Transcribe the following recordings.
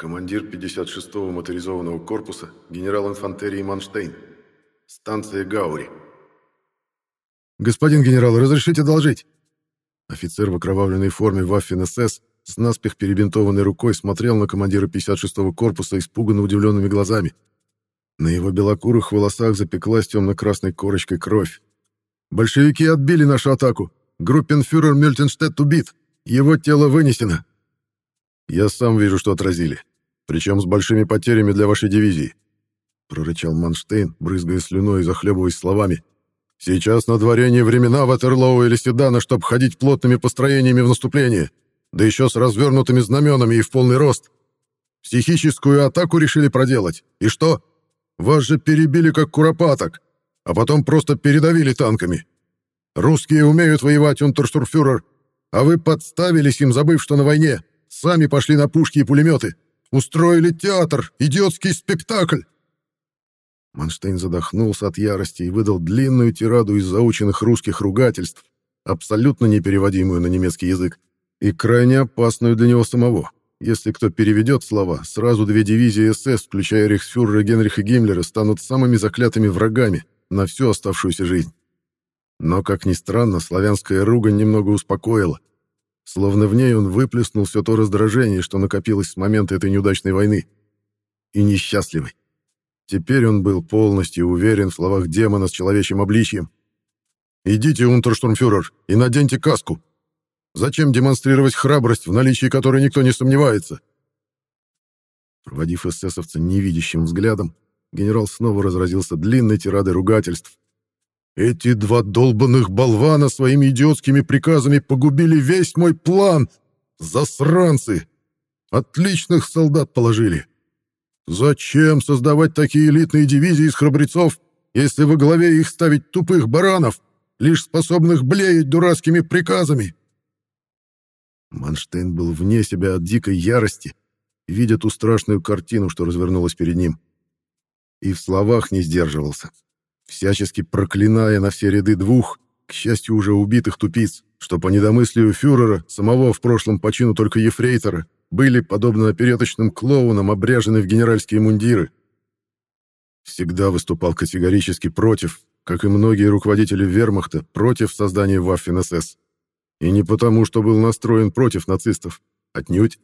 Командир 56-го моторизованного корпуса, генерал инфантерии Манштейн. Станция Гаури. «Господин генерал, разрешите доложить?» Офицер в окровавленной форме Ваффен-СС с наспех перебинтованной рукой смотрел на командира 56-го корпуса испуганно удивленными глазами. На его белокурых волосах запеклась темно-красной корочкой кровь. «Большевики отбили нашу атаку. Группенфюрер Мюльтенштедт убит. Его тело вынесено». «Я сам вижу, что отразили. Причем с большими потерями для вашей дивизии», — прорычал Манштейн, брызгая слюной и захлебываясь словами. «Сейчас на дворе не времена Ватерлоу или Седана, чтобы ходить плотными построениями в наступление, да еще с развернутыми знаменами и в полный рост. Психическую атаку решили проделать. И что? Вас же перебили как куропаток, а потом просто передавили танками. Русские умеют воевать, унтерштурфюрер, а вы подставились им, забыв, что на войне. Сами пошли на пушки и пулеметы. Устроили театр, идиотский спектакль. Манштейн задохнулся от ярости и выдал длинную тираду из заученных русских ругательств, абсолютно непереводимую на немецкий язык, и крайне опасную для него самого. Если кто переведет слова, сразу две дивизии СС, включая рейхсфюрера Генриха Гиммлера, станут самыми заклятыми врагами на всю оставшуюся жизнь. Но, как ни странно, славянская ругань немного успокоила. Словно в ней он выплеснул все то раздражение, что накопилось с момента этой неудачной войны. И несчастливый. Теперь он был полностью уверен в словах демона с человечьим обличьем. «Идите, унтерштурмфюрер, и наденьте каску. Зачем демонстрировать храбрость, в наличии которой никто не сомневается?» Проводив эсэсовца невидящим взглядом, генерал снова разразился длинной тирадой ругательств. «Эти два долбанных болвана своими идиотскими приказами погубили весь мой план! Засранцы! Отличных солдат положили! Зачем создавать такие элитные дивизии из храбрецов, если во главе их ставить тупых баранов, лишь способных блеять дурацкими приказами?» Манштейн был вне себя от дикой ярости, видя ту страшную картину, что развернулась перед ним. И в словах не сдерживался, всячески проклиная на все ряды двух, к счастью, уже убитых тупиц, что по недомыслию фюрера, самого в прошлом почину только ефрейтора, были, подобно опереточным клоунам, обряжены в генеральские мундиры. Всегда выступал категорически против, как и многие руководители вермахта, против создания Ваффен-СС. И не потому, что был настроен против нацистов. Отнюдь.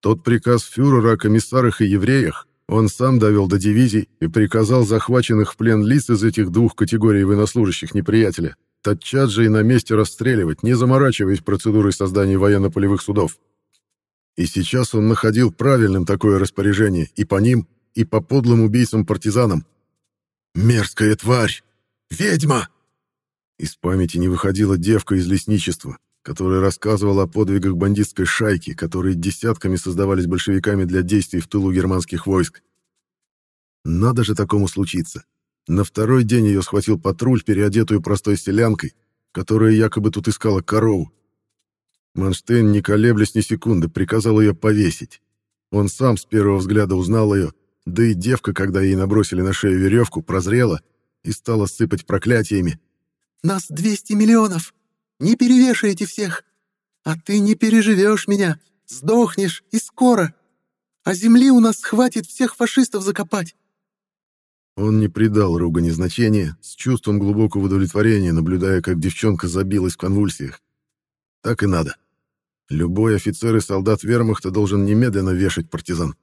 Тот приказ фюрера о комиссарах и евреях он сам довел до дивизий и приказал захваченных в плен лиц из этих двух категорий военнослужащих неприятеля тотчас же и на месте расстреливать, не заморачиваясь процедурой создания военно-полевых судов. И сейчас он находил правильным такое распоряжение и по ним, и по подлым убийцам-партизанам. «Мерзкая тварь! Ведьма!» Из памяти не выходила девка из лесничества, которая рассказывала о подвигах бандитской шайки, которые десятками создавались большевиками для действий в тылу германских войск. Надо же такому случиться. На второй день ее схватил патруль, переодетую простой селянкой, которая якобы тут искала корову. Манштейн, не колеблясь ни секунды, приказал ее повесить. Он сам с первого взгляда узнал ее, да и девка, когда ей набросили на шею веревку, прозрела и стала сыпать проклятиями, нас 200 миллионов. Не перевешаете всех. А ты не переживешь меня. Сдохнешь и скоро. А земли у нас хватит всех фашистов закопать. Он не придал ругани значения, с чувством глубокого удовлетворения, наблюдая, как девчонка забилась в конвульсиях. Так и надо. Любой офицер и солдат вермахта должен немедленно вешать партизан.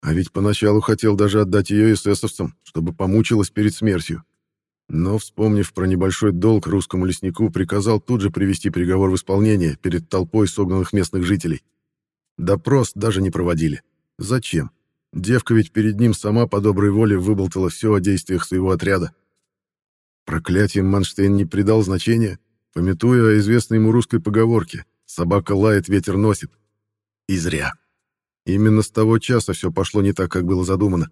А ведь поначалу хотел даже отдать ее эсэсовцам, чтобы помучилась перед смертью. Но, вспомнив про небольшой долг русскому леснику, приказал тут же привести приговор в исполнение перед толпой согнанных местных жителей. Допрос даже не проводили. Зачем? Девка ведь перед ним сама по доброй воле выболтала все о действиях своего отряда. Проклятием Манштейн не придал значения, пометуя о известной ему русской поговорке «собака лает, ветер носит». И зря. Именно с того часа все пошло не так, как было задумано.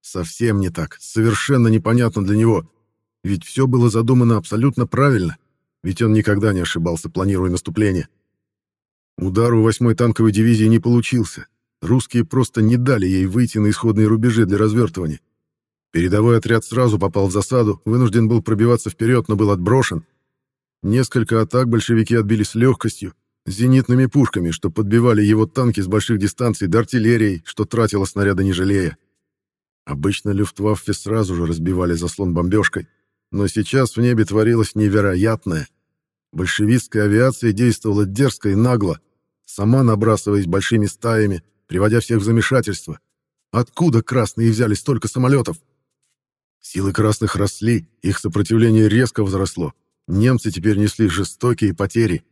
Совсем не так, совершенно непонятно для него — ведь все было задумано абсолютно правильно, ведь он никогда не ошибался, планируя наступление. Удар у 8-й танковой дивизии не получился. Русские просто не дали ей выйти на исходные рубежи для развертывания. Передовой отряд сразу попал в засаду, вынужден был пробиваться вперед, но был отброшен. Несколько атак большевики отбили с легкостью, зенитными пушками, что подбивали его танки с больших дистанций, до артиллерией, что тратила снаряды не жалея. Обычно Люфтваффе сразу же разбивали заслон бомбежкой, но сейчас в небе творилось невероятное. Большевистская авиация действовала дерзко и нагло, сама набрасываясь большими стаями, приводя всех в замешательство. Откуда красные взяли столько самолетов? Силы красных росли, их сопротивление резко возросло. Немцы теперь несли жестокие потери.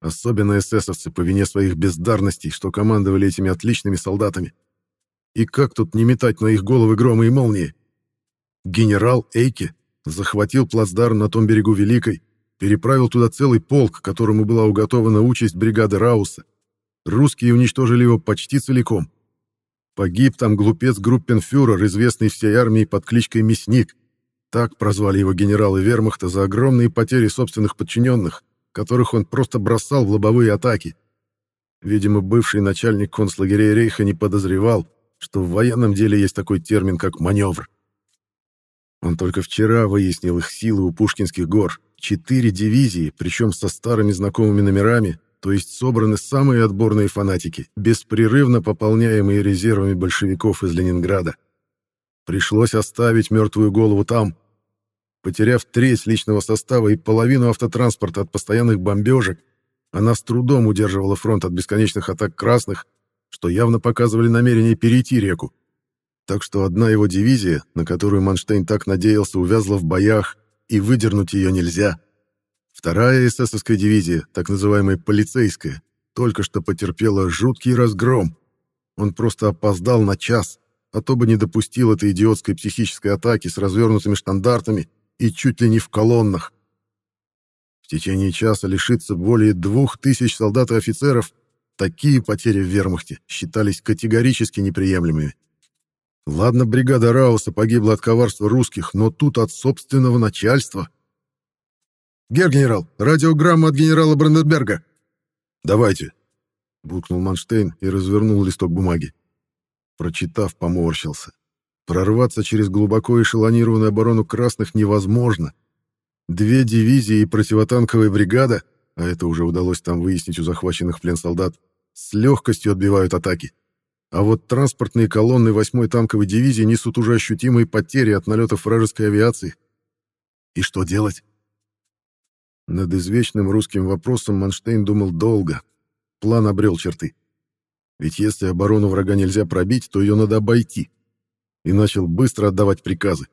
Особенно эсэсовцы по вине своих бездарностей, что командовали этими отличными солдатами. И как тут не метать на их головы громы и молнии? Генерал Эйке захватил плацдарм на том берегу Великой, переправил туда целый полк, которому была уготована участь бригады Рауса. Русские уничтожили его почти целиком. Погиб там глупец группенфюрер, известный всей армии под кличкой Мясник. Так прозвали его генералы вермахта за огромные потери собственных подчиненных, которых он просто бросал в лобовые атаки. Видимо, бывший начальник концлагерей Рейха не подозревал, что в военном деле есть такой термин, как маневр. Он только вчера выяснил их силы у Пушкинских гор. Четыре дивизии, причем со старыми знакомыми номерами, то есть собраны самые отборные фанатики, беспрерывно пополняемые резервами большевиков из Ленинграда. Пришлось оставить мертвую голову там. Потеряв треть личного состава и половину автотранспорта от постоянных бомбежек, она с трудом удерживала фронт от бесконечных атак красных, что явно показывали намерение перейти реку. Так что одна его дивизия, на которую Манштейн так надеялся, увязла в боях, и выдернуть ее нельзя. Вторая эсэсовская дивизия, так называемая полицейская, только что потерпела жуткий разгром. Он просто опоздал на час, а то бы не допустил этой идиотской психической атаки с развернутыми штандартами и чуть ли не в колоннах. В течение часа лишиться более двух тысяч солдат и офицеров такие потери в вермахте считались категорически неприемлемыми. Ладно, бригада Рауса погибла от коварства русских, но тут от собственного начальства. «Гер-генерал, радиограмма от генерала Бранденберга!» «Давайте!» — буркнул Манштейн и развернул листок бумаги. Прочитав, поморщился. Прорваться через глубоко эшелонированную оборону красных невозможно. Две дивизии и противотанковая бригада, а это уже удалось там выяснить у захваченных в плен солдат, с легкостью отбивают атаки. А вот транспортные колонны 8-й танковой дивизии несут уже ощутимые потери от налетов вражеской авиации. И что делать? Над извечным русским вопросом Манштейн думал долго. План обрел черты. Ведь если оборону врага нельзя пробить, то ее надо обойти. И начал быстро отдавать приказы.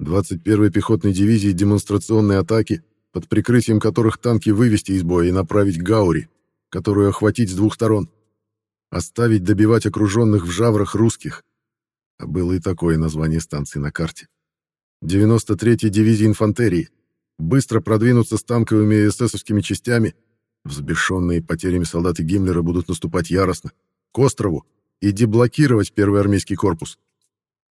21-й пехотной дивизии демонстрационные атаки, под прикрытием которых танки вывести из боя и направить Гаури, которую охватить с двух сторон. Оставить добивать окруженных в жаврах русских. А было и такое название станции на карте. 93-й дивизии инфантерии. Быстро продвинуться с танковыми и эсэсовскими частями. Взбешенные потерями солдаты Гиммлера будут наступать яростно. К острову. И деблокировать первый армейский корпус.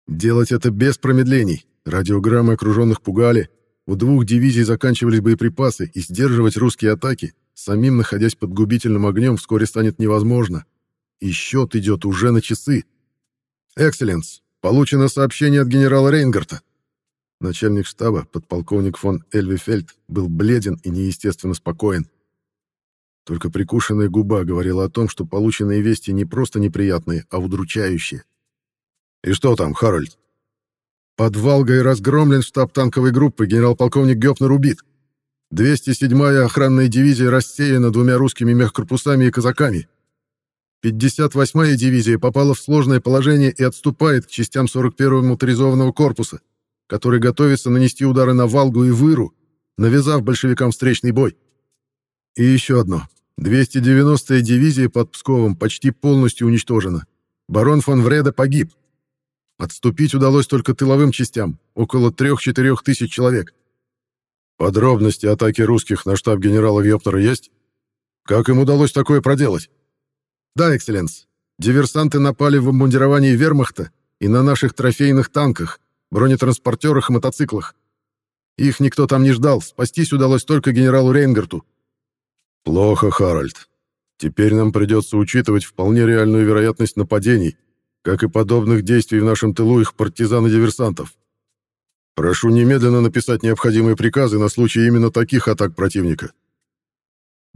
Делать это без промедлений. Радиограммы окруженных пугали. У двух дивизий заканчивались боеприпасы, и сдерживать русские атаки, самим находясь под губительным огнем, вскоре станет невозможно и счет идет уже на часы. «Экселленс, получено сообщение от генерала Рейнгарта». Начальник штаба, подполковник фон Эльвифельд, был бледен и неестественно спокоен. Только прикушенная губа говорила о том, что полученные вести не просто неприятные, а удручающие. «И что там, Харальд?» «Под Валгой разгромлен штаб танковой группы, генерал-полковник Гёпнер убит. 207-я охранная дивизия рассеяна двумя русскими мехкорпусами и казаками. 58-я дивизия попала в сложное положение и отступает к частям 41-го моторизованного корпуса, который готовится нанести удары на Валгу и Выру, навязав большевикам встречный бой. И еще одно. 290-я дивизия под Псковом почти полностью уничтожена. Барон фон Вреда погиб. Отступить удалось только тыловым частям, около 3-4 тысяч человек. Подробности атаки русских на штаб генерала Гёптера есть? Как им удалось такое проделать? «Да, экселленс. Диверсанты напали в обмундировании вермахта и на наших трофейных танках, бронетранспортерах и мотоциклах. Их никто там не ждал, спастись удалось только генералу Рейнгарту». «Плохо, Харальд. Теперь нам придется учитывать вполне реальную вероятность нападений, как и подобных действий в нашем тылу их партизан и диверсантов. Прошу немедленно написать необходимые приказы на случай именно таких атак противника».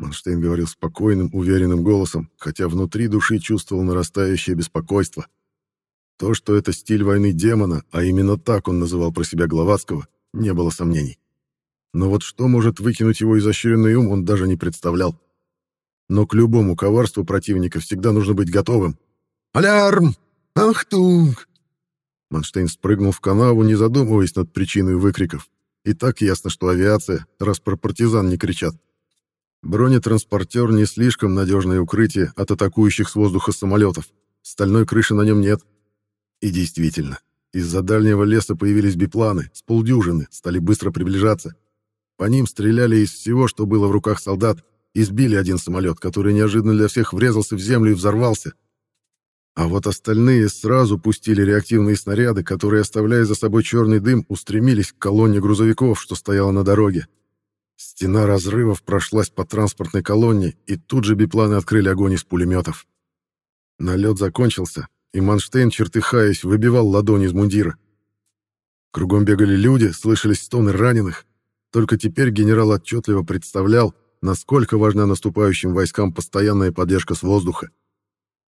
Манштейн говорил спокойным, уверенным голосом, хотя внутри души чувствовал нарастающее беспокойство. То, что это стиль войны демона, а именно так он называл про себя Гловацкого, не было сомнений. Но вот что может выкинуть его изощренный ум, он даже не представлял. Но к любому коварству противника всегда нужно быть готовым. «Alarm! Achtung!» Манштейн спрыгнул в канаву, не задумываясь над причиной выкриков. И так ясно, что авиация, раз про партизан не кричат. Бронетранспортер не слишком надежное укрытие от атакующих с воздуха самолетов. Стальной крыши на нем нет. И действительно, из-за дальнего леса появились бипланы, с полдюжины, стали быстро приближаться. По ним стреляли из всего, что было в руках солдат, и сбили один самолет, который неожиданно для всех врезался в землю и взорвался. А вот остальные сразу пустили реактивные снаряды, которые, оставляя за собой черный дым, устремились к колонне грузовиков, что стояла на дороге. Стена разрывов прошлась по транспортной колонне, и тут же бипланы открыли огонь из пулеметов. Налет закончился, и Манштейн, чертыхаясь, выбивал ладони из мундира. Кругом бегали люди, слышались стоны раненых, только теперь генерал отчетливо представлял, насколько важна наступающим войскам постоянная поддержка с воздуха.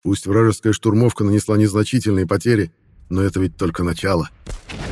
Пусть вражеская штурмовка нанесла незначительные потери, но это ведь только начало. —